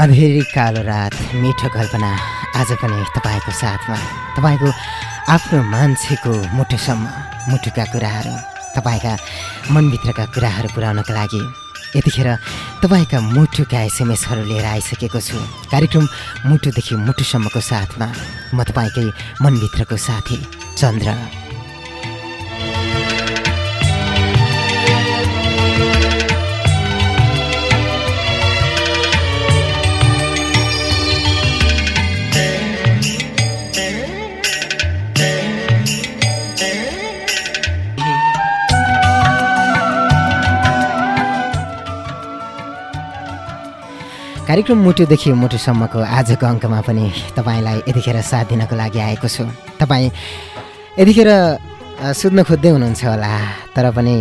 अँधेरी कालो रात मिठो कल्पना आज पनि तपाईँको साथमा। तपाईँको आफ्नो मान्छेको मुटुसम्म मुटुका कुराहरू तपाईँका मनभित्रका कुराहरू पुर्याउनका लागि यतिखेर तपाईँका मुटुका एसएमएसहरू लिएर आइसकेको छु। कार्यक्रम मुटुदेखि मुटुसम्मको साथमा म तपाईँकै मनभित्रको साथी चन्द्र। कार्यक्रम मुटुदेखि मुटुसम्मको आजको अङ्कमा पनि तपाईँलाई यतिखेर साथ दिनको लागि आएको छु। तपाईँ यतिखेर सुत्न खोज्दै हुनुहुन्छ होला तर पनि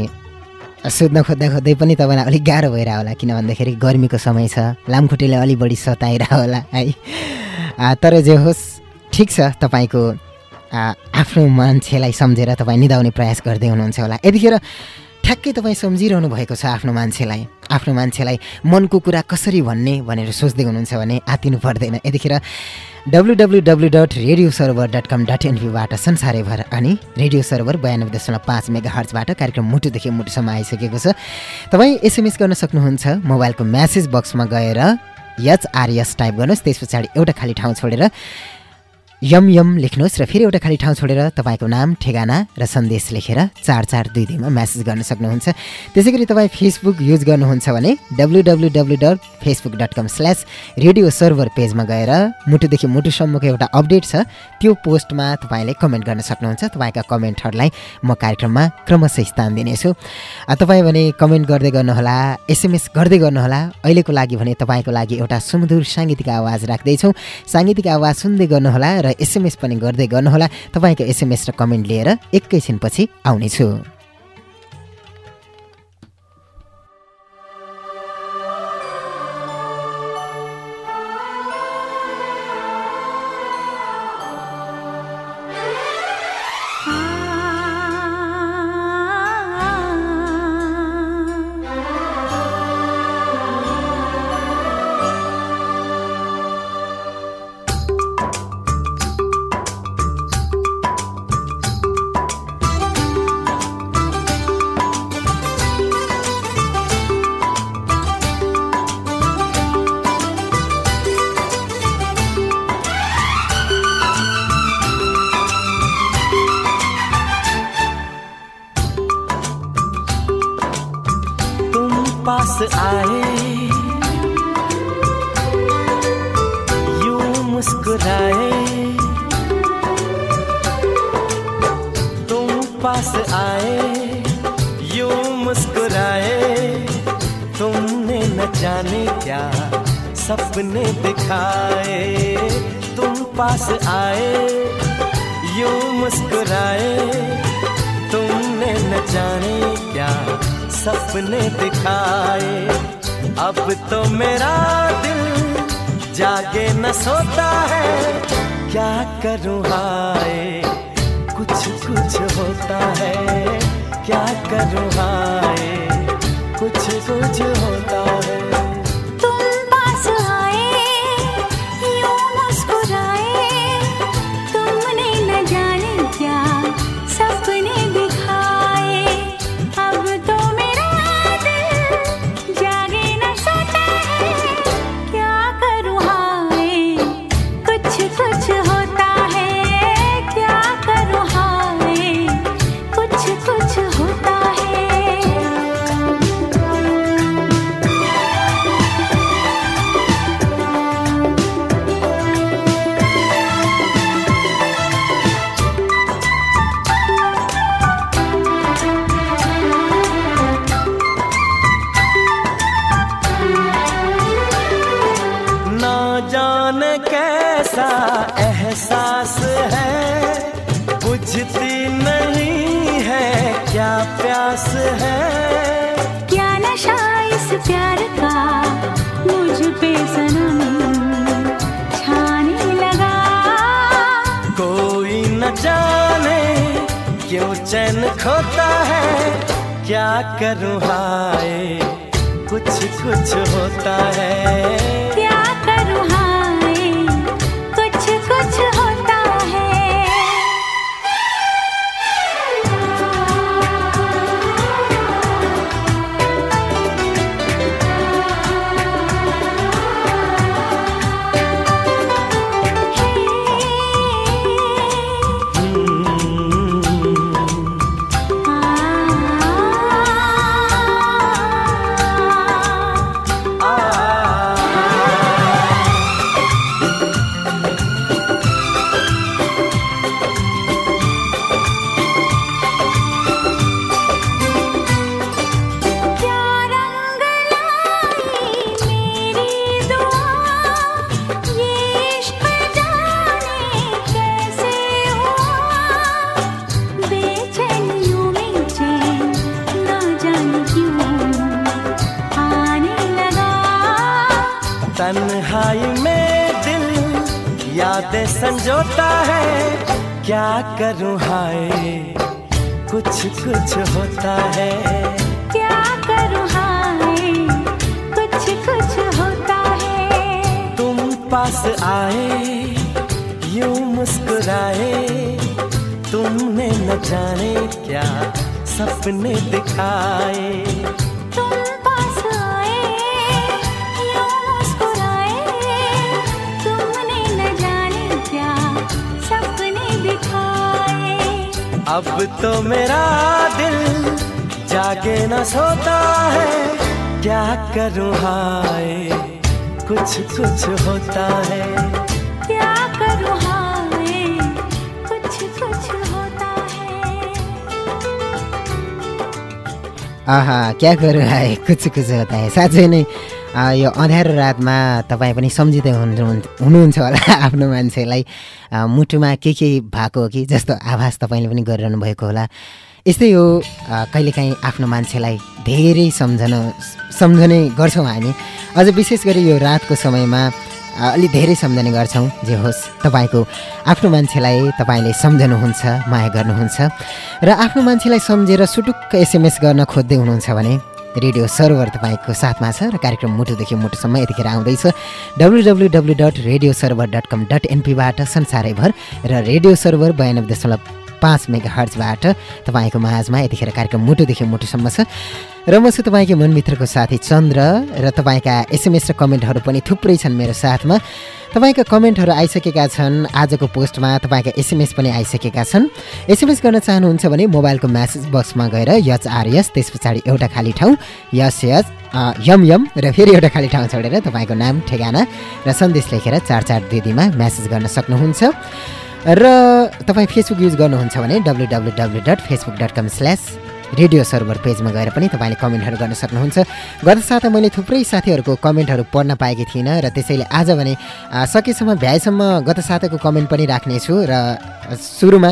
सुत्न खोज्दा खोज्दै पनि तपाईँलाई अलिक गाह्रो भइरह होला किन भन्दाखेरि गर्मीको समय छ लामखुट्टेले अलिक बढी सताइरह होला है। तर जे होस् ठिक छ तपाईँको आफ्नो मान्छेलाई सम्झेर तपाईँ निदाउने प्रयास गर्दै हुनुहुन्छ होला। यतिखेर ठ्याक्कै तपाईँ सम्झिरहनु भएको छ आफ्नो मान्छेलाई। आफ्नो मान्छेलाई मनको कुरा कसरी भन्ने भनेर सोच्दै हुनुहुन्छ भने आतिनु पर्दैन। यतिखेर W W W dot radio server dot com dot एनपीबाट संसारैभर अनि रेडियो सर्भर बयानब्बे दशमलव पाँच मेगा हर्चबाट कार्यक्रम मुटुदेखि मुटुसम्म आइसकेको छ। तपाईँ एसएमएस गर्न सक्नुहुन्छ मोबाइलको म्यासेज बक्समा गएर एचआरएस टाइप गर्नुहोस् त्यस पछाडि एउटा खाली ठाउँ छोडेर यम यम लेख्नुहोस् र फेरि एउटा खाली ठाउँ छोडेर तपाईँको नाम ठेगाना र सन्देश लेखेर चार चार दुई दुईमा म्यासेज गर्न सक्नुहुन्छ। त्यसै गरी तपाईँ फेसबुक युज गर्नुहुन्छ भने W W W dot Facebook dot com slash radio server पेजमा गएर मुटुदेखि मुटुसम्मको एउटा अपडेट छ त्यो पोस्टमा तपाईँले कमेन्ट गर्न सक्नुहुन्छ। तपाईँका कमेन्टहरूलाई म कार्यक्रममा क्रमशः स्थान दिनेछु। तपाईँ भने कमेन्ट गर्दै गर्नुहोला एसएमएस गर्दै गर्नुहोला अहिलेको लागि भने तपाईँको लागि एउटा सुमधुर साङ्गीतिक आवाज राख्दैछौँ। साङ्गीतिक आवाज सुन्दै गर्नुहोला र एसएमएस पनि गर्दै गर्नुहोला। तपाईँको एसएमएस र कमेन्ट लिएर एकैछिनपछि आउनेछु। सोता है, क्या करूँ हाय? कुछ कुछ होता है, क्या करूँ हाय? कुछ कुछ होता है। जाने क्यों चैन खोता है क्या करूँ हाय? कुछ कुछ होता है। क्या तन्हाई में दिल यादें संजोता है। क्या करूँ हाय? कुछ कुछ होता है। क्या करूँ हाय? कुछ कुछ होता है। तुम पास आए यूँ मुस्कुराए। तुमने न जाने क्या सपने दिखाए। अब तो मेरा दिल जागे न सोता है। क्या करूँ हाय? कुछ कुछ होता है। क्या करूँ हाय? कुछ कुछ होता है। आहा क्या गरौँ है कुछ कुछ होता है। साँच्चै नै आ, यो अँध्यारो रातमा तपाईँ पनि सम्झिँदै हुनुहुन्छ होला आफ्नो मान्छेलाई। मुटुमा के के भएको हो कि जस्तो आभास तपाईँले पनि गरिरहनु भएको होला। यस्तै हो कहिलेकाहीँ आफ्नो मान्छेलाई धेरै सम्झन सम्झने गर्छौँ हामी। अझ विशेष गरी यो रातको समयमा अलि धेरै सम्झने गर्छौँ। जे होस् तपाईँको आफ्नो मान्छेलाई तपाईँले सम्झनुहुन्छ माया गर्नुहुन्छ। र आफ्नो मान्छेलाई सम्झेर सुटुक्क एसएमएस गर्न खोज्दै हुनुहुन्छ भने रेडियो सर्भर तपाईँको साथमा छ र कार्यक्रम मुटुदेखि मुटुसम्म यतिखेर आउँदैछ। W W W dot radio server dot com dot एनपीबाट संसारैभर र रेडियो सर्भर बयानब्बे दशमलव पाँच मेगा हर्चबाट तपाईँको माझमा यतिखेर कार्यक्रम मुटुदेखि मुटुसम्म छ। र म छु तपाईँको मनमित्रको साथी चन्द्र र तपाईँका एसएमएस र कमेन्टहरू पनि थुप्रै छन् मेरो साथमा। तपाईँका कमेन्टहरू आइसकेका छन् आजको पोस्टमा तपाईँका एसएमएस पनि आइसकेका छन्। एसएमएस गर्न चाहनुहुन्छ भने मोबाइलको म्यासेज बक्समा गएर यच आर यस त्यस पछाडि एउटा खाली ठाउँ यस अ, यम यम र फेरि एउटा खाली ठाउँ छोडेर तपाईँको नाम ठेगाना र सन्देश लेखेर चार चार दुई दुईमा म्यासेज गर्न सक्नुहुन्छ। र तपाईँ फेसबुक युज गर्नुहुन्छ भने W W W dot Facebook dot com slash radio server पेजमा गएर पनि तपाईँले कमेन्टहरू गर्न सक्नुहुन्छ। गत साता मैले थुप्रै साथीहरूको कमेन्टहरू पढ्न पाएकी थिइनँ र त्यसैले आज भने सकेसम्म भ्याएसम्म गत साताको कमेन्ट पनि राख्नेछु र सुरुमा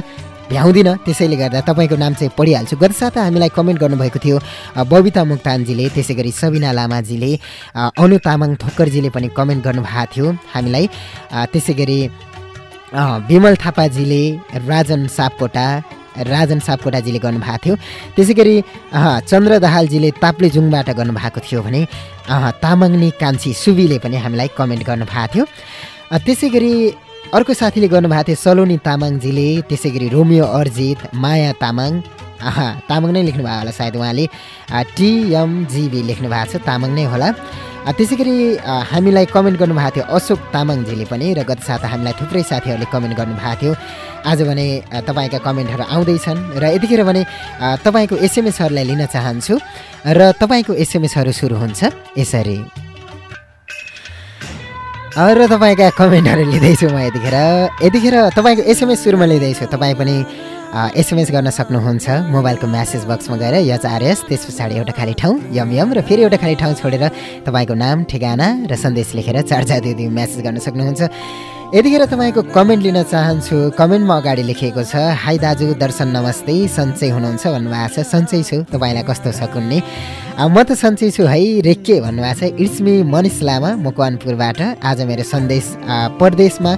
भ्याउँदिनँ। त्यसैले गर्दा तपाईँको नाम चाहिँ पढिहाल्छु। गत साता हामीलाई कमेन्ट गर्नुभएको थियो बबिता मुक्तानजीले त्यसै गरी सबिना लामाजीले अनु तामाङ ठक्करजीले पनि कमेन्ट गर्नुभएको थियो हामीलाई। त्यसै गरी विमल थापाजीले राजन सापकोटा राजन सापकोटाजीले गर्नुभएको थियो। त्यसै गरी चन्द्र दाहालजीले ताप्लेजुङबाट गर्नुभएको थियो भने तामाङनी कान्छी सुबीले पनि हामीलाई कमेन्ट गर्नुभएको थियो। त्यसै गरी अर्को साथीले गर्नुभएको थियो सलोनी तामाङजीले। त्यसै गरी रोमियो अर्जित माया तामाङ तामाङ नै लेख्नुभयो होला सायद उहाँले। टिएमजिबी लेख्नु भएको छ तामाङ नै होला। त्यसै गरी हामीलाई कमेन्ट गर्नुभएको थियो अशोक तामाङजीले पनि र गत साता हामीलाई थुप्रै साथीहरूले कमेन्ट गर्नुभएको थियो। आज भने तपाईँका कमेन्टहरू आउँदैछन् र यतिखेर भने तपाईँको एसएमएसहरूलाई लिन चाहन्छु र तपाईँको एसएमएसहरू सुरु हुन्छ यसरी। र तपाईँका कमेन्टहरू लिँदैछु म यतिखेर। यतिखेर तपाईँको एसएमएस सुरुमा लिँदैछु। तपाईँ पनि एसएमएस गर्न सक्नुहुन्छ मोबाइलको म्यासेज बक्समा गएर यचआरएस त्यस पछाडि एउटा खाली ठाउँ यम यम र फेरि एउटा खाली ठाउँ छोडेर तपाईँको नाम ठेगाना र सन्देश लेखेर चार चार दुई दुई म्यासेज गर्न सक्नुहुन्छ। यतिखेर तपाईँको कमेन्ट लिन चाहन्छु कमेन्टमा अगाडि लेखिएको छ हाई दाजु दर्शन नमस्ते सन्चै हुनुहुन्छ भन्नुभएको छ सन्चै छु तपाईँलाई कस्तो छ कुन्ने? म त सन्चै छु है रेक्के भन्नुभएको छ इट्स मी मनिष लामा मकवानपुरबाट आज मेरो सन्देश परदेशमा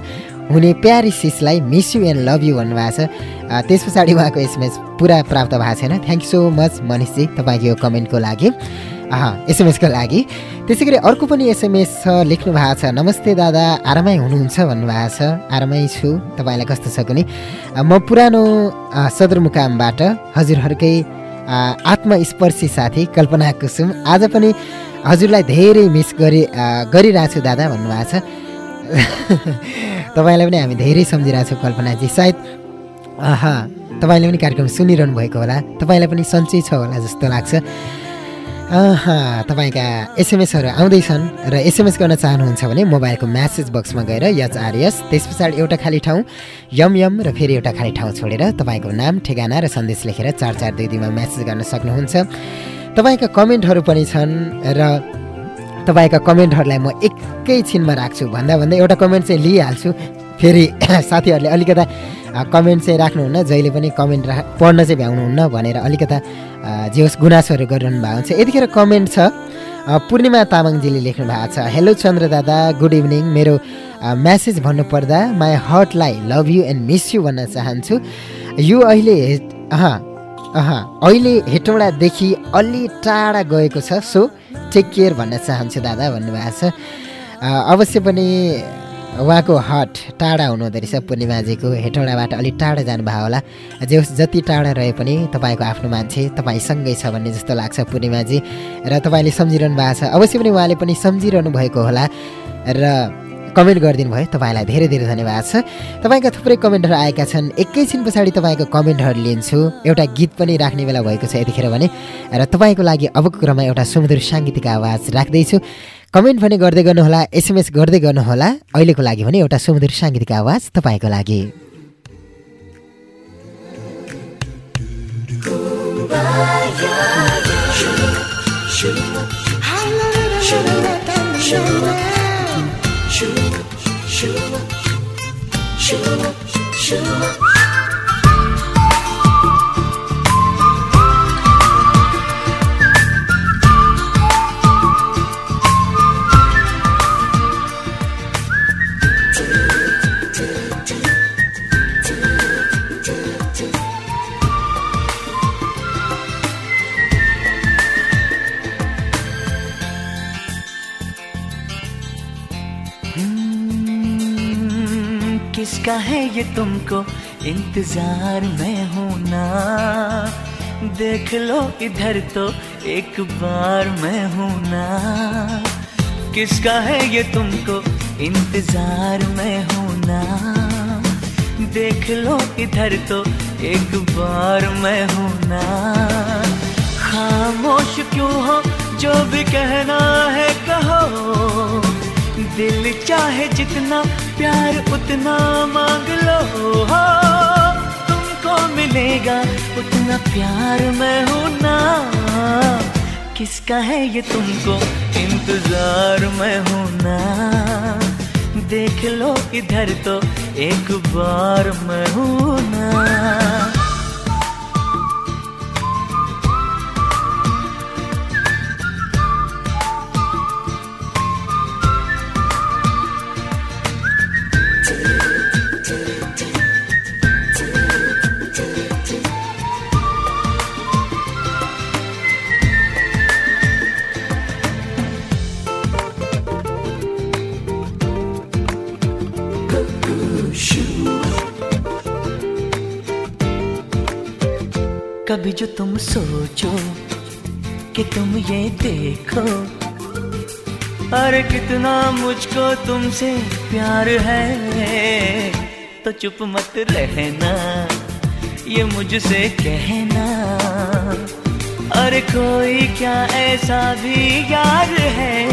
हुने प्यारी सिसलाई miss you and love you भन्नुभएको छ। त्यस पछाडि उहाँको एसएमएस पुरा प्राप्त भएको छैन। Thank you so much Manishji तपाईँको यो कमेन्टको लागि। एसएमएसको लागि। त्यसै गरी अर्को पनि एसएमएस छ लेख्नु भएको छ। नमस्ते दादा आरामै हुनुहुन्छ भन्नुभएको छ। आरामै छु। तपाईँलाई कस्तो छ कुनै म पुरानो सदरमुकामबाट हजुरहरूकै आत्मस्पर्शी साथी कल्पना कुसुम। आज पनि हजुरलाई धेरै मिस गरी आ, गरिरहेको छु दादा भन्नुभएको छ। तपाईँलाई पनि हामी धेरै सम्झिरहेको छौँ कल्पनाजी। सायद आहा तपाईँले पनि कार्यक्रम सुनिरहनु भएको होला। तपाईँलाई पनि सन्चै छ होला जस्तो लाग्छ। तपाईँका एसएमएसहरू आउँदैछन् र एसएमएस गर्न चाहनुहुन्छ भने मोबाइलको म्यासेज बक्समा गएर यचआरएस त्यस पछाडि एउटा खाली ठाउँ यम यम र फेरि एउटा खाली ठाउँ छोडेर तपाईँको नाम ठेगाना र सन्देश लेखेर चार चार दुई दुईमा म्यासेज गर्न सक्नुहुन्छ। तपाईँका कमेन्टहरू पनि छन् र तपाईँका कमेन्टहरूलाई म एकैछिनमा राख्छु। भन्दा भन्दा एउटा कमेन्ट चाहिँ लिइहाल्छु। फेरि साथीहरूले अलिकता कमेन्ट चाहिँ राख्नुहुन्न। जहिले पनि कमेन्ट रा पढ्न चाहिँ भ्याउनुहुन्न भनेर अलिकता जे होस् गुनासोहरू गरिरहनु भएको हुन्छ। यतिखेर कमेन्ट छ। पूर्णिमा तामाङजीले लेख्नु भएको छ। हेलो चन्द्र दादा गुड इभिनिङ। मेरो म्यासेज भन्नुपर्दा my हर्टलाई love you and miss you भन्न चाहन्छु। यो अहिले अह अह अहिले हेटौँडादेखि अलि टाढा गएको छ। सो टेक केयर भन्न चाहन्छु दादा भन्नुभएको छ। अवश्य पनि उहाँको हट टाढा हुनुहुँदो रहेछ पूर्णिमाजीको हेटौँडाबाट। अलिक टाढा जानुभयो होला। जे होस् जति टाढा रहे पनि तपाईँको आफ्नो मान्छे तपाईँसँगै छ भन्ने जस्तो लाग्छ पूर्णिमाजी। र तपाईँले सम्झिरहनु भएको छ। अवश्य पनि उहाँले पनि सम्झिरहनु भएको होला। र कमेन्ट गरिदिनु भयो तपाईँलाई धेरै धेरै धन्यवाद छ तपाईँका थुप्रै कमेन्टहरू आएका छन् एकैछिन पछाडि तपाईँको कमेन्टहरू लिन्छु एउटा गीत पनि राख्ने बेला भएको छ यतिखेर भने र तपाईँको लागि अबको क्रममा एउटा सुमधुर साङ्गीतिक आवाज राख्दैछु कमेन्ट भने गर्दै गर्नुहोला एसएमएस गर्दै गर्नुहोला अहिलेको लागि भने एउटा सुमधुर साङ्गीतिक आवाज तपाईँको लागि हम्म, किसका है ये तुमको? इंतज़ार में हूँ ना। देख लो इधर तो एक बार मैं हूँ ना। किसका है ये तुमको? इंतज़ार में हूँ ना। देख लो इधर तो एक बार मैं हूँ ना। खामोश क्यों हो? जो भी कहना है कहो। दिल चाहे जितना, प्यार उतना मांग लो। हो, तुमको मिलेगा उतना प्यार मैं हूँ ना। किसका है ये तुमको इंतज़ार मैं हूँ ना। देख लो इधर तो एक बार मैं हूँ ना। कभी जो तुम सोचो कि तुम ये देखो। अरे कितना मुझको तुमसे प्यार है तो चुप मत रहना, ये मुझसे कहना। अरे कोई क्या ऐसा भी यार है?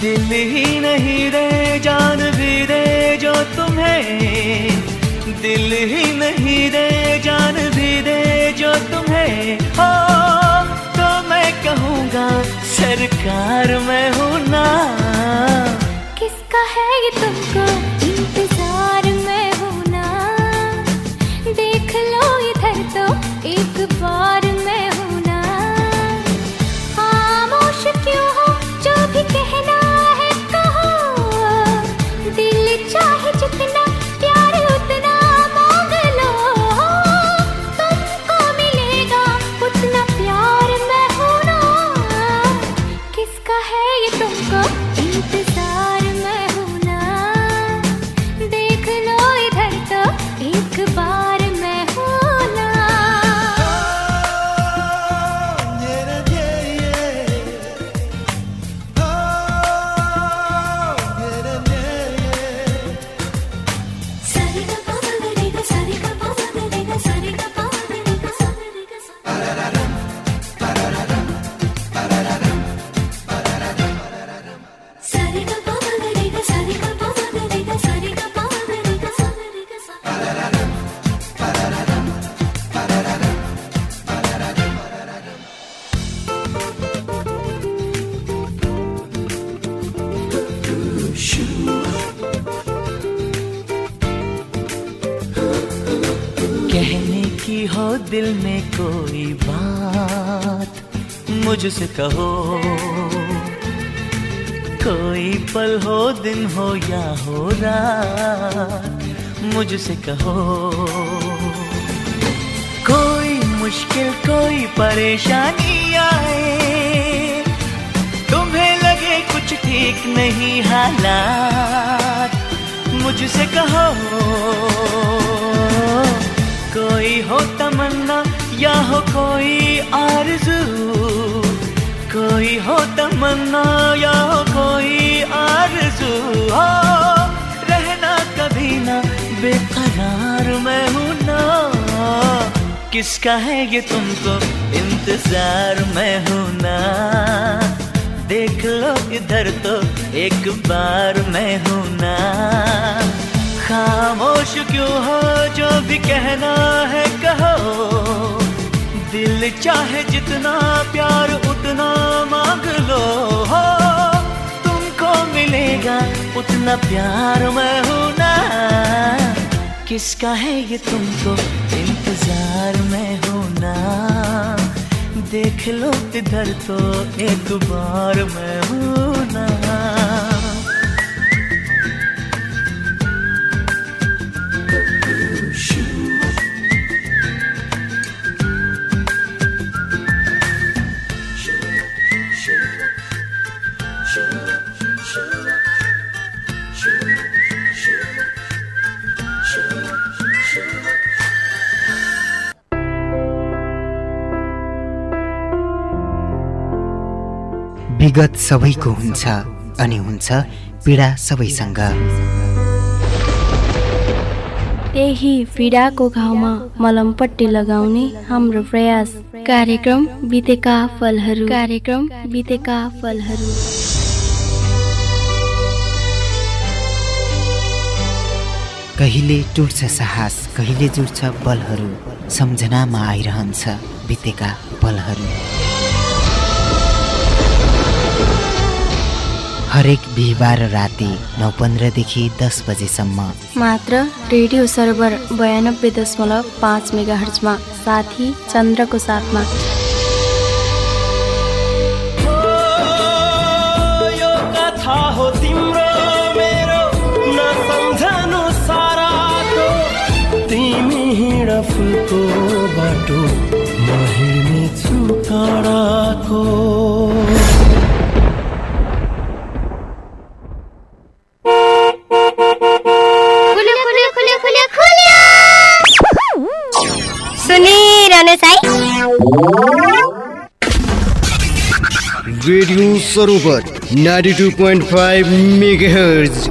दिल ही नहीं रे, जान भी रे जो तुम्हें। दिल ही नहीं दे जान भी दे जो तुम्हें। हो तो मैं कहूँगा, सरकार मैं हूँ ना। किसका है ये तुमको दिल में कोई बात मुझसे कहो। कोई पल हो, दिन हो या हो रात मुझसे कहो। कोई मुश्किल, कोई परेशानी आए, तुम्हें लगे कुछ ठीक नहीं हालात, मुझसे कहो। कोई हो तमन्ना, या हो कोई आरज़ू। कोई हो तमन्ना, या हो कोई आरज़ू। हो, रहना कभी ना, बेकरार मैं हूँ ना। किसका है ये तुमको इंतज़ार मैं हूँ ना। देख लो इधर तो एक बार मैं हूँ ना। खामोश क्यों हो? जो भी कहना है कहो। दिल चाहे जितना प्यार, उतना मांग लो। हो, तुमको मिलेगा, उतना प्यार मैं हूँ ना। किसका है ये तुमको इंतज़ार मैं हूँ ना। देख लो इधर तो एक बार मैं हूँ। विगत सबैको हुन्छ अनि हुन्छ पीडा सबैसँग। त्यही पीडाको घाउमा मलमपट्टि लगाउने हाम्रो प्रयास। कार्यक्रम बितेका फलहरू। कार्यक्रम बितेका फलहरू। कहिले टुट्छ साहस कहिले जुट्छ बलहरू सम्झनामा आइरहन्छ बितेका पलहरू हरेक बिहिबार राति नौ पन्ध्रदेखि दस बजेसम्म। मात्र रेडियो सर्भर बयानब्बे दशमलव पाँच मेगा हर्चमा साथी चन्द्रको साथमा। यो कथा हो तिम्रो मेरो नसम्झनु साराको। तिमी हिँड फुलको बाटो म हिँड्नेछु कडाको। सुनिरहनुहोस् है radio Sarovar ninety two point five megahertz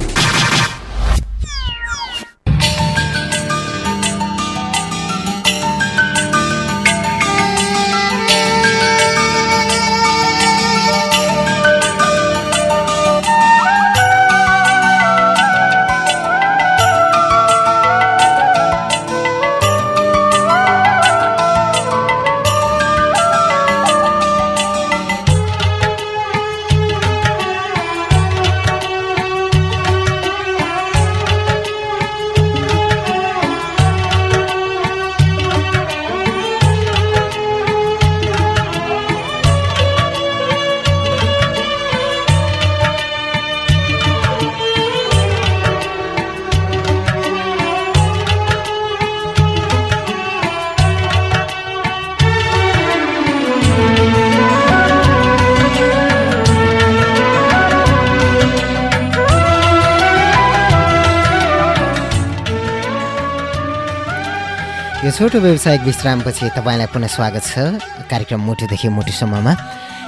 छोटो व्यावसायिक विश्रामपछि तपाईँलाई पुनः स्वागत छ। कार्यक्रम मुटुदेखि मुटुसम्ममा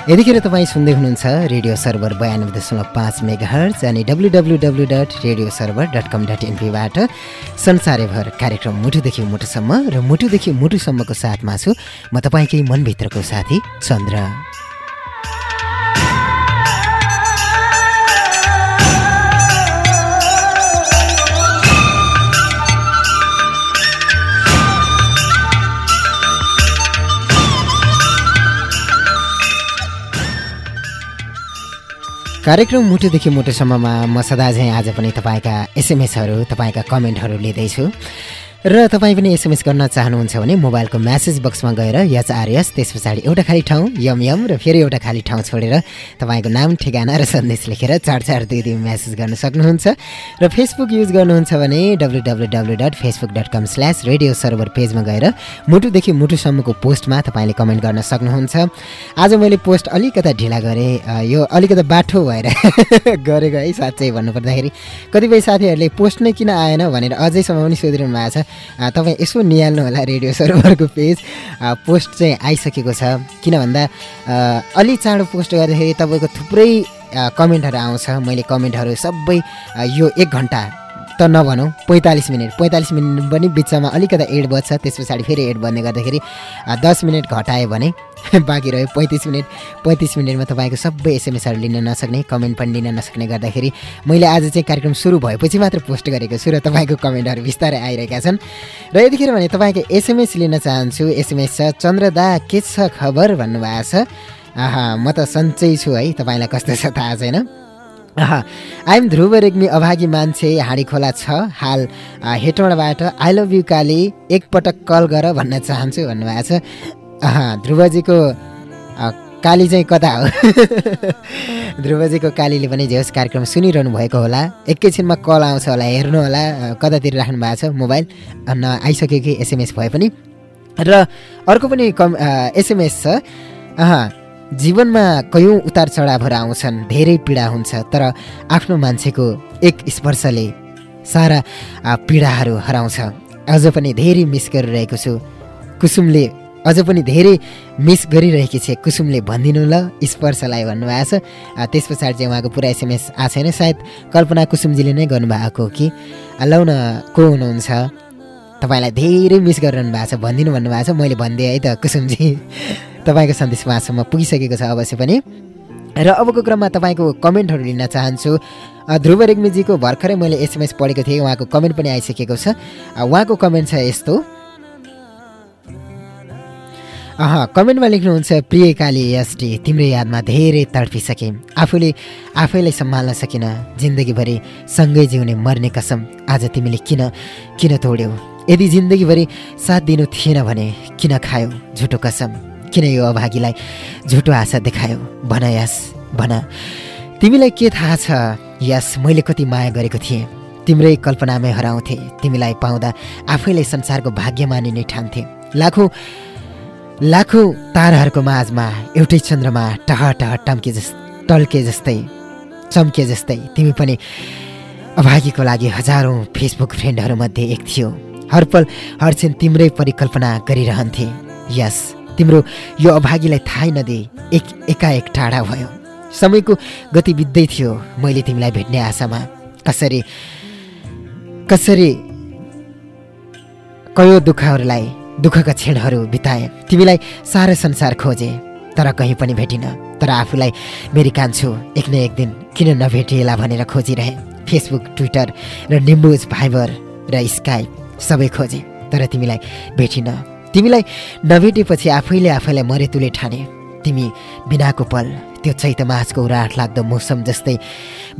यतिखेर तपाईँ सुन्दै हुनुहुन्छ रेडियो सर्भर बयानब्बे दशमलव पाँच मेगा हर्ज अनि W W dot radio server dot com dot एनपीबाट संसारैभर कार्यक्रम मुटुदेखि मुटुसम्म र मुटुदेखि मुटुसम्मको साथमा छु म तपाईँकै मनभित्रको साथी चन्द्र। कार्यक्रम मुटुदेखि मुटुसम्ममा म सदा झैँ आज पनि तपाईँका एसएमएसहरू तपाईँका कमेन्टहरू लिँदैछु। र तपाईँ पनि एसएमएस गर्न चाहनुहुन्छ भने मोबाइलको म्यासेज बक्समा गएर यचआरएस त्यस पछाडि एउटा खाली ठाउँ यम यम र फेरि एउटा खाली ठाउँ छोडेर तपाईँको नाम ठेगाना र सन्देश लेखेर चार चार दुई दुई म्यासेज गर्न सक्नुहुन्छ। र फेसबुक युज गर्नुहुन्छ भने W W W dot Facebook dot com slash radio server पेजमा गएर मुटुदेखि मुटुसम्मको पोस्टमा तपाईँले कमेन्ट गर्न सक्नुहुन्छ। आज मैले पोस्ट अलिकता ढिला गरेँ यो अलिकता बाठो भएर गरेको है साँच्चै भन्नुपर्दाखेरि। कतिपय साथीहरूले पोस्ट नै किन आएन भनेर अझैसम्म पनि सोधिरहनु भएको छ। तपाईँ यसो निहाल्नु होला रेडियो सर्भरको पेज। पोस्ट चाहिँ आइसकेको छ। किन भन्दा अलि चाँडो पोस्ट गर्दाखेरि तपाईँको थुप्रै कमेन्टहरू आउँछ। मैले कमेन्टहरू सबै यो एक घन्टा त नभनौँ पैँतालिस मिनट। पैँतालिस मिनट पनि बिचमा अलिकता एड बज्छ त्यस पछाडि फेरि एड बन्ने गर्दाखेरि दस मिनट घटायो भने बाँकी रह्यो पैँतिस मिनट। पैँतिस मिनटमा तपाईँको सबै एसएमएसहरू लिन नसक्ने कमेन्ट पनि लिन नसक्ने गर्दाखेरि मैले आज चाहिँ कार्यक्रम सुरु भएपछि मात्र पोस्ट गरेको छु र तपाईँको कमेन्टहरू बिस्तारै आइरहेका छन्। र यतिखेर भने तपाईँको एसएमएस लिन चाहन्छु। एसएमएस छ चन्द्रदा के छ खबर भन्नुभएको छ। आहा म त सन्चै छु है तपाईँलाई कस्तो छ थाहा छैन? आइएम ध्रुव रेग्मी अभागी मान्छे हाँडी खोला छ। हाल हेटौँडाबाट आई लभ यु काली एकपटक कल गर भन्न चाहन्छु भन्नुभएको छ। ध्रुवजीको काली चाहिँ कता हो? ध्रुवजीको कालीले पनि होस् कार्यक्रम सुनिरहनु भएको होला। एकैछिनमा कल आउँछ होला हेर्नु होला कतातिर राख्नु भएको छ मोबाइल। न आइसक्यो कि एसएमएस भए पनि। र अर्को पनि कम एसएमएस छ। जीवनमा कयौँ उतार चढावहरू आउँछन् धेरै पीडा हुन्छ तर आफ्नो मान्छेको एक स्पर्शले सारा पीडाहरू हराउँछ। अझ पनि धेरै मिस गरिरहेको छु। कुसुमले अझ पनि धेरै मिस गरिरहेकी छे। कुसुमले भनिदिनु ल स्पर्शलाई भन्नुभएको छ। त्यस पछाडि चाहिँ उहाँको पुरा एसएमएस आएको छैन। सायद कल्पना कुसुमजीले नै गर्नुभएको हो कि? लौ न को हुनुहुन्छ? तपाईँलाई धेरै मिस गरिरहनु भएको छ। भनिदिनु भन्नुभएको छ। मैले भनिदिएँ है त कुसुमजी। तपाईँको सन्देश उहाँसम्म पुगिसकेको छ अवश्य पनि। र अबको क्रममा तपाईँको कमेन्टहरू लिन चाहन्छु। ध्रुव रेग्मीजीको भर्खरै मैले एसएमएस पढेको थिएँ उहाँको कमेन्ट पनि आइसकेको छ। उहाँको कमेन्ट छ यस्तो। अह कमेन्टमा लेख्नुहुन्छ प्रिय काली एसटी तिम्रो यादमा धेरै तडपिसकेँ। आफूले आफैलाई सम्हाल्न सकिन जिन्दगीभरि सँगै जिउने मर्ने कसम आज तिमीले किन किन तोड्यौ? यदि जिन्दगीभरि साथ दिनु थिएन भने किन खायौ झुटो कसम? किन यो अभागीलाई झुटो आशा देखायौ। भन यस भन। तिमीलाई के थाहा छ? यस मैले कति माया गरेको थिएँ। तिम्रै कल्पनामै हराउँथे। तिमीलाई पाउँदा आफैलाई संसारको भाग्य मानिने ठान्थे। लाखौँ लाखौँ ताराहरूको माझमा एउटै चन्द्रमा टह टह टम्के जस टल्के जस्तै चम्के जस्तै। तिमी पनि अभागीको लागि हजारौँ फेसबुक फ्रेन्डहरूमध्ये एक थियो। हरपल हरछिन तिम्रै परिकल्पना गरिरहन्थे। यस तिम्रो यो अभागीलाई थाहै नदिए। एक एकाएक टाढा भयो। समयको गति बित्दै थियो। मैले तिमीलाई भेट्ने आशामा। कसरी कसरी कयौँ दुःखहरूलाई दुःखका क्षणहरू बिताए। तिमीलाई सारा संसार खोजे तर कहीँ पनि भेटिन। तर आफूलाई मेरी कान्छु एक न एक दिन किन नभेटिएला भनेर खोजिरहे। फेसबुक ट्विटर र निम्बुज भाइबर र स्काइप सबै खोजे। तर तिमीलाई भेटिन। तिमीलाई नभेटेपछि आफैले आफैलाई मरेतुले ठाने। तिमी बिनाको पल त्यो चैत मासको उराट लाग्दो मौसम जस्तै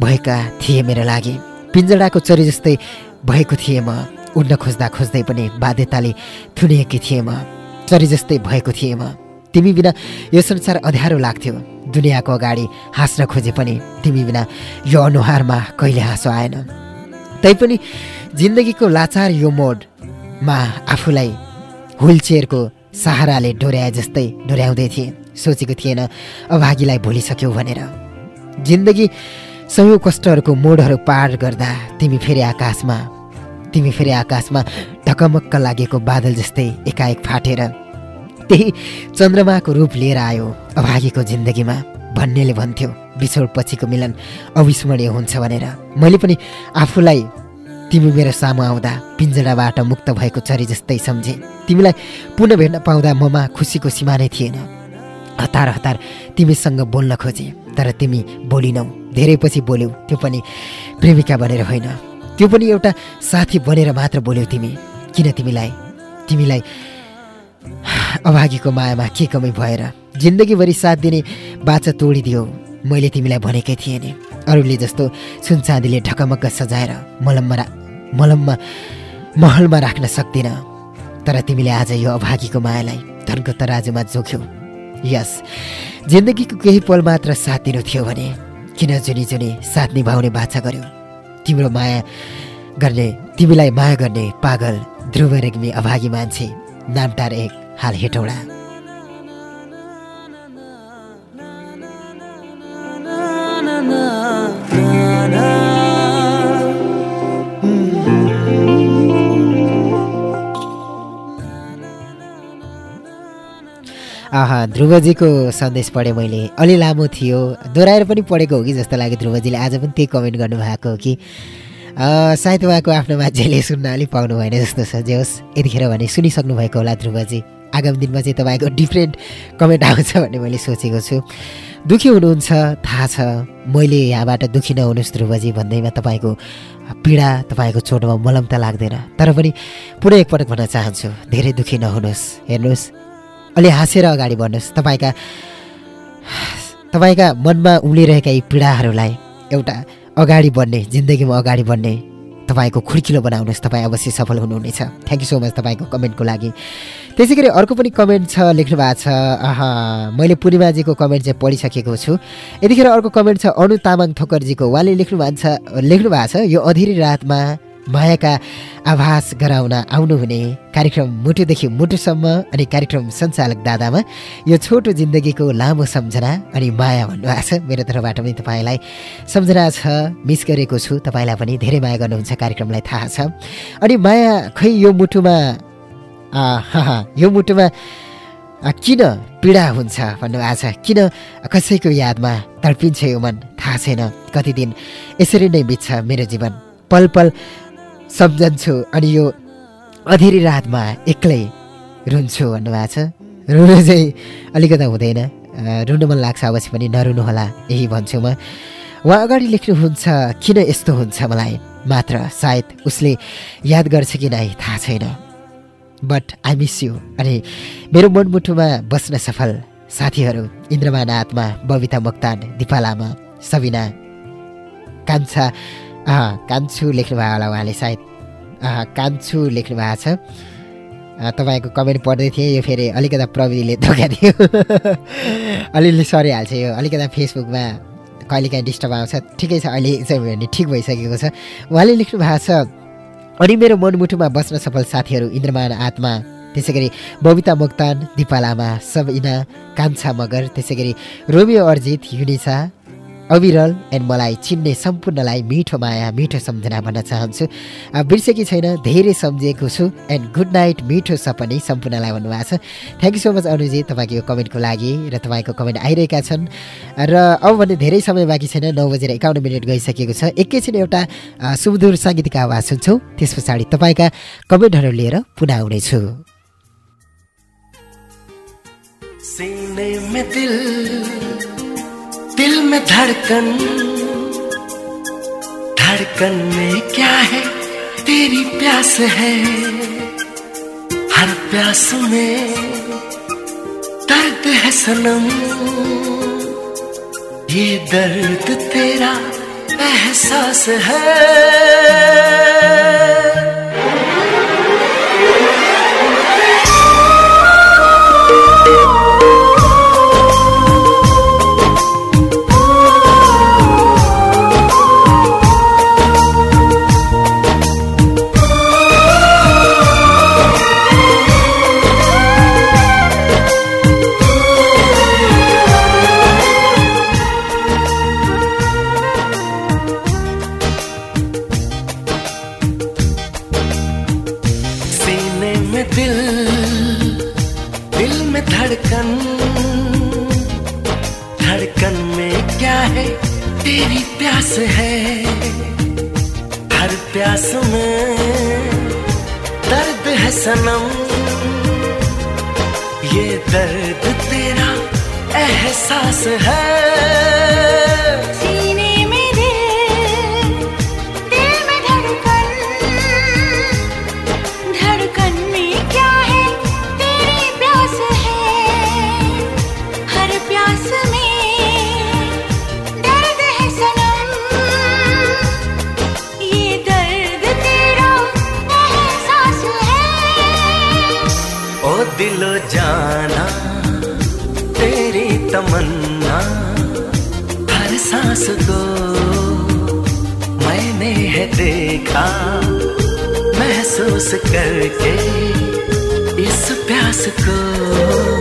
भएका थिए मेरो लागि। पिन्जडाको चरी जस्तै भएको थिएँ म उड्न खोज्दा खोज्दै पनि बाध्यताले थुनिएकी थिएँ म। चरी जस्तै भएको थिएँ म। तिमी बिना यो संसार अँध्यारो लाग्थ्यो। दुनियाँको अगाडि हाँस्न खोजे पनि तिमी बिना यो अनुहारमा कहिले हाँसो आएन। तैपनि जिन्दगीको लाचार यो मोडमा आफूलाई हुल चेयरको सहाराले डोर्याए जस्तै डोर्याउँदै थिएँ। सोचेको थिएन अभागीलाई भुलिसक्यौ भनेर। जिन्दगी सयौँ कष्टहरूको मोडहरू पार गर्दा तिमी फेरि आकाशमा तिमी फेरि आकाशमा ढकमक्क लागेको बादल जस्तै एकाएक फाटेर त्यही चन्द्रमाको रूप लिएर आयो अभागीको जिन्दगीमा भन्नेले भन्थ्यो बिछोड पछिको मिलन अविस्मरणीय हुन्छ भनेर। मैले पनि आफूलाई तिमी मेरो सामु आउँदा पिन्जडाबाट मुक्त भएको चरी जस्तै सम्झेँ। तिमीलाई पुनः भेट्न पाउँदा ममा खुसीको सीमा नै थिएन। हतार हतार तिमीसँग बोल्न खोजेँ तर तिमी बोलिनौ। धेरै पछि बोल्यौ त्यो पनि प्रेमिका बनेर होइन। त्यो पनि एउटा साथी बनेर मात्र बोल्यौ तिमी। किन तिमीलाई? तिमीलाई अभागीको मायामा के कमी भएर जिन्दगीभरि साथ दिने बाचा तोडिदियो। मैले तिमीलाई भनेकै थिएँ नि। अरूले जस्तो सुनचाँदीले ढकमक्क सजाएर मलममा रा- मलममा महलमा राख्न सक्दिनँ। तर तिमीले आज यो अभागीको मायालाई धनको तराजुमा जोख्यौ। यस जिन्दगीको केही पल मात्र साथ दिनु थियो भने किन जुनी जुनी साथ निभाउने बाछा गर्यो? तिम्रो माया गर्ने तिमीलाई माया गर्ने पागल ध्रुव रेग्मी अभागी मान्छे नामटार एक हाल हेटौँडा। आहा ध्रुवजीको सन्देश पढेँ मैले। अलि लामो थियो। दोहोऱ्याएर पनि पढेको हो कि जस्तो लाग्यो ध्रुवजीले। आज पनि त्यही कमेन्ट गर्नुभएको हो कि। सायद उहाँको आफ्नो मान्छेले सुन्न अलिक पाउनु भएन जस्तो छ। जे होस् यतिखेर भने सुनिसक्नु भएको होला ध्रुवजी। आगामी दिनमा चाहिँ तपाईँको डिफ्रेन्ट कमेन्ट आउँछ भन्ने मैले सोचेको छु। दुःखी हुनुहुन्छ थाहा छ। मैले यहाँबाट दुःखी नहुनुहोस् ध्रुवजी भन्दैमा तपाईँको पीडा तपाईँको चोटमा मलम त लाग्दैन। तर पनि पुरै एकपटक भन्न चाहन्छु। धेरै दुःखी नहुनुहोस्। हेर्नुहोस्। अलि हाँसेर अगाडि बढ्नुहोस्। तपाईँका तपाईँका मनमा उम्लिरहेका यी पीडाहरूलाई एउटा अगाडि बढ्ने जिन्दगीमा अगाडि बढ्ने तपाईँको खुड्किलो बनाउनुहोस्। तपाईँ अवश्य सफल हुनुहुनेछ। थ्याङ्क यू सो मच तपाईँको कमेन्टको लागि। त्यसै गरी अर्को पनि कमेन्ट छ लेख्नु भएको छ मैले पूर्णिमाजीको कमेन्ट चाहिँ पढिसकेको छु। यतिखेर अर्को कमेन्ट छ अनु तामाङ ठोकरजीको। उहाँले लेख्नु भएको छ लेख्नु भएको छ यो अधेरी रातमा मायाका आभास गराउन आउनुहुने कार्यक्रम मुटुदेखि मुटुसम्म अनि कार्यक्रम सञ्चालक दादामा यो छोटो जिन्दगीको लामो सम्झना अनि माया भन्नुभएको छ। मेरो तर्फबाट पनि तपाईँलाई सम्झना छ मिस गरेको छु तपाईँलाई पनि धेरै माया गर्नुहुन्छ कार्यक्रमलाई थाहा छ। अनि माया खै यो मुटुमा यो मुटुमा किन पीडा हुन्छ भन्नुभएको छ? किन कसैको यादमा तडपिन्छ यो मन? थाहा छैन। कति दिन यसरी नै बित्छ मेरो जीवन। पल पल सम्झन्छु अनि यो अधेरी रातमा एक्लै रुन्छु भन्नुभएको छ। रुनु चाहिँ अलिकता हुँदैन। रुनु मन लाग्छ अवश्य पनि नरुनु होला यही भन्छु म। उहाँ अगाडि लेख्नुहुन्छ किन यस्तो हुन्छ मलाई? मात्र सायद उसले याद गर्छ कि नै थाहा छैन। बट आई मिस यु अनि मेरो मनमुटुमा बस्न सफल साथीहरू इन्द्रमान आत्मा बबिता मोक्तान दिपा लामा सबिना कान्छा कान्छु लेख्नुभयो होला उहाँले सायद। कान्छु लेख्नु भएको छ तपाईँको कमेन्ट पढ्दै थिएँ यो फेरि अलिकता प्रविधिले धोका दियो। अलिअलि सरिहाल्छ यो। अलिकता फेसबुकमा कहिलेकाहीँ डिस्टर्ब आउँछ। ठिकै छ अहिले चाहिँ भने ठिक भइसकेको छ। उहाँले लेख्नु भएको छ अनि मेरो मनमुटुमा बस्न सफल साथीहरू इन्द्रमान आत्मा त्यसै गरी बबिता मोक्तान दिपा लामा सबिना कान्छा मगर त्यसै गरी रोमियो अर्जित युनिसा अविरल एन्ड मलाई चिन्ने सम्पूर्णलाई मिठो माया मिठो सम्झना भन्न चाहन्छु। बिर्सेकी छैन धेरै सम्झिएको छु एन्ड गुड नाइट मिठो सपनी सम्पूर्णलाई भन्नुभएको छ। Thank you so much Anuji तपाईँको यो कमेन्टको लागि र तपाईँको कमेन्ट आइरहेका छन्। र अब भने धेरै समय बाँकी छैन नौ बजेर एकाउन्न मिनट गइसकेको छ। एकैछिन एउटा सुमधुर साङ्गीतिक आवाज सुन्छौँ। त्यस पछाडि तपाईँका कमेन्टहरू लिएर पुनः आउनेछु। सीने में दिल दिल में धड़कन धड़कन में क्या है? तेरी प्यास है, हर प्यास में दर्द है सनम। ये दर्द तेरा एहसास है। है, तेरी प्यास है। हर प्यास में दर्द है सनम। ये दर्द तेरा एहसास है। सांस को मैंने है देखा महसूस करके इस प्यास को।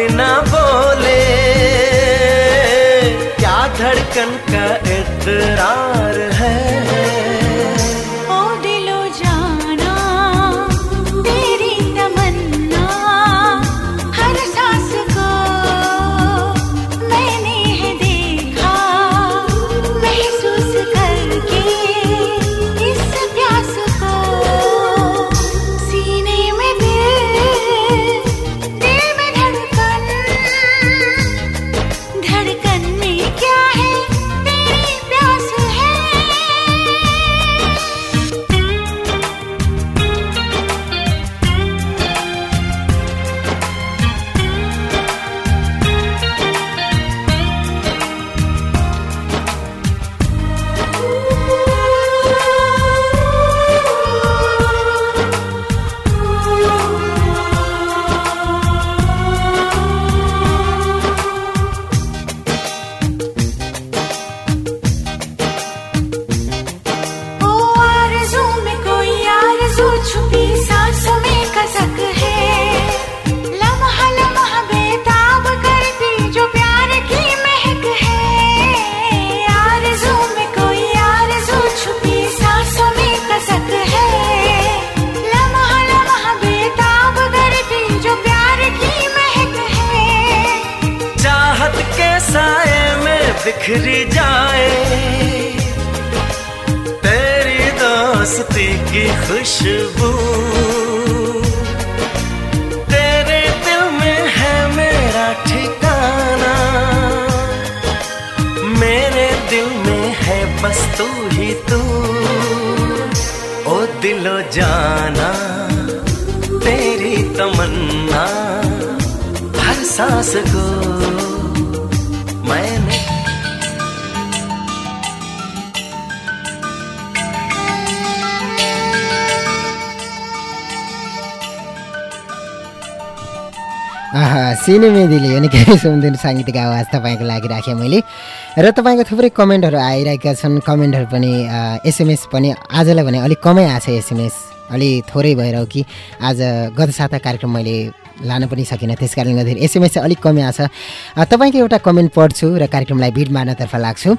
बिना बोले क्या धड़कन का इतरार बिखरी जाए। तेरी दोस्ती की खुशबू। तेरे दिल में है मेरा ठिकाना। मेरे दिल में है बस तू ही तू। ओ दिलो जाना, तेरी तमन्ना। हर सांस को मैंने सिनेमेदीले यो निकै सुन्दर साङ्गीतिक आवाज तपाईँको लागि राखेँ मैले। र तपाईँको थुप्रै कमेन्टहरू आइरहेका छन्। कमेन्टहरू पनि एसएमएस पनि आजलाई भने अलिक कमै आएको छ एसएमएस। अलि थोरै भएर हो कि आज गत साता कार्यक्रम मैले लान पनि सकिनँ। त्यस कारणले गर्दाखेरि एसएमएस चाहिँ अलिक कमी आएको छ तपाईँको एउटा कमेन्ट पढ्छु र कार्यक्रमलाई भिड मार्नतर्फ लाग्छु।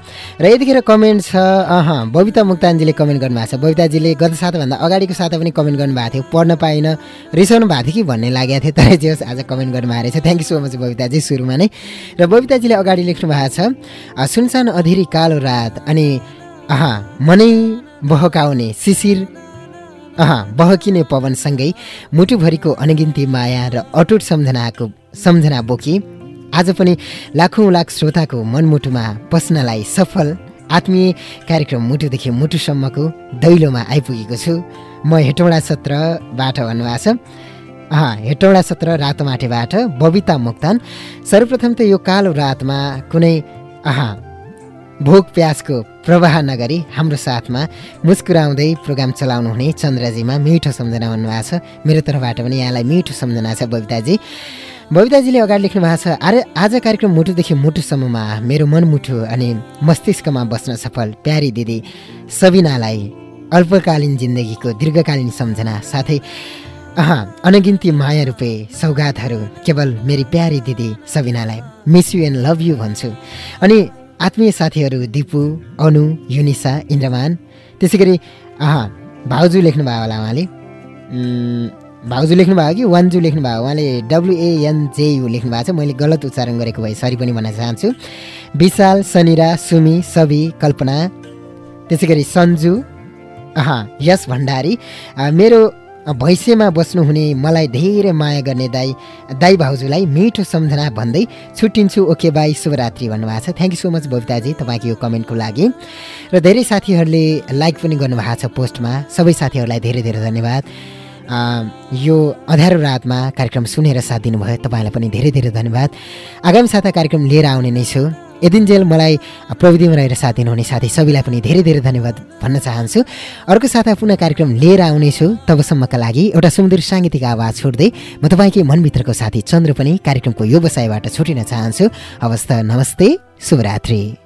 र यतिखेर कमेन्ट छ अह बबिता मुक्तानजीले कमेन्ट गर्नुभएको छ। बबिताजीले गत साताभन्दा अगाडिको साता पनि कमेन्ट गर्नुभएको थियो। पढ्न पाइनँ रिसाउनु भएको थियो कि भन्ने लागेको थियो तर जे होस् आज कमेन्ट गर्नुभएको रहेछ थ्याङ्क यू सो मच बबिताजी सुरुमा नै। र बबिताजीले अगाडि लेख्नु भएको छ सुनसान अधेरी कालो रात अनि अह मनै बहकाउने शिशिर बहकिने पवनसँगै मुटुभरिको अनगिन्ती माया र अटुट सम्झनाको सम्झना बोकी आज पनि लाखौँ लाख श्रोताको मनमुटुमा बस्नलाई सफल आत्मीय कार्यक्रम मुटुदेखि मुटुसम्मको दैलोमा आइपुगेको छु। म हेटौँडा सत्रबाट भन्नुभएको छ हेटौँडा सत्र रातोमाटेबाट बबिता मोक्तान। सर्वप्रथम त यो कालो रातमा कुनै अहा भोक प्याजको प्रवाह नगरी हाम्रो साथमा मुस्कुराउँदै प्रोग्राम चलाउनु हुने चन्द्रजीमा मिठो सम्झना भन्नुभएको छ। मेरो तर्फबाट पनि यहाँलाई मिठो सम्झना छ बबिताजी। बबिताजीले अगाडि लेख्नु भएको छ अरे आज कार्यक्रम मुटुदेखि मुटुसम्ममा मेरो मनमुटु अनि मस्तिष्कमा बस्न सफल। प्यारी दिदी सबिनालाई अल्पकालीन जिन्दगीको दीर्घकालीन सम्झना साथै अह अनगिन्ती माया रूपे सौगातहरू केवल मेरी प्यारी दिदी सबिनालाई। Miss you and love you भन्छु। अनि आत्मीय साथीहरू दिपु अनु युनिसा इन्द्रमान त्यसै गरी भाउजू लेख्नुभयो होला उहाँले। भाउजू लेख्नुभयो कि वान्जू लेख्नुभयो? उहाँले डब्लुएएनजेयु लेख्नु भएको छ। मैले गलत उच्चारण गरेको भए सरी पनि भन्न चाहन्छु। विशाल सनिरा सुमी सबी कल्पना त्यसै गरी सन्जु यस भण्डारी। मेरो भैँसेमा बस्नुहुने मलाई धेरै माया गर्ने दाई दाई भाउजूलाई मिठो सम्झना भन्दै छुट्टिन्छु। Okay by. शुभरात्रि भन्नुभएको छ। थ्याङ्क यू सो मच बबिताजी तपाईँको यो कमेन्टको लागि। र धेरै साथीहरूले लाइक पनि गर्नुभएको छ पोस्टमा। सबै साथीहरूलाई धेरै धेरै धन्यवाद। यो अँध्यारो रातमा कार्यक्रम सुनेर साथ दिनुभयो। तपाईँलाई पनि धेरै धेरै धन्यवाद। आगामी साता कार्यक्रम लिएर आउने नै छु। यदिन्जेल मलाई प्रविधिमा रहेर साथ दिनुहुने साथी सबैलाई पनि धेरै धेरै धन्यवाद भन्न चाहन्छु। अर्को साता पुनः कार्यक्रम लिएर आउनेछु तबसम्मका लागि एउटा सुन्दर साङ्गीतिक आवाज छोड्दै म तपाईँकै मनभित्रको साथी चन्द्र पनि कार्यक्रमको व्यवसायबाट छुटिन चाहन्छु। हवस् त नमस्ते शुभरात्रि।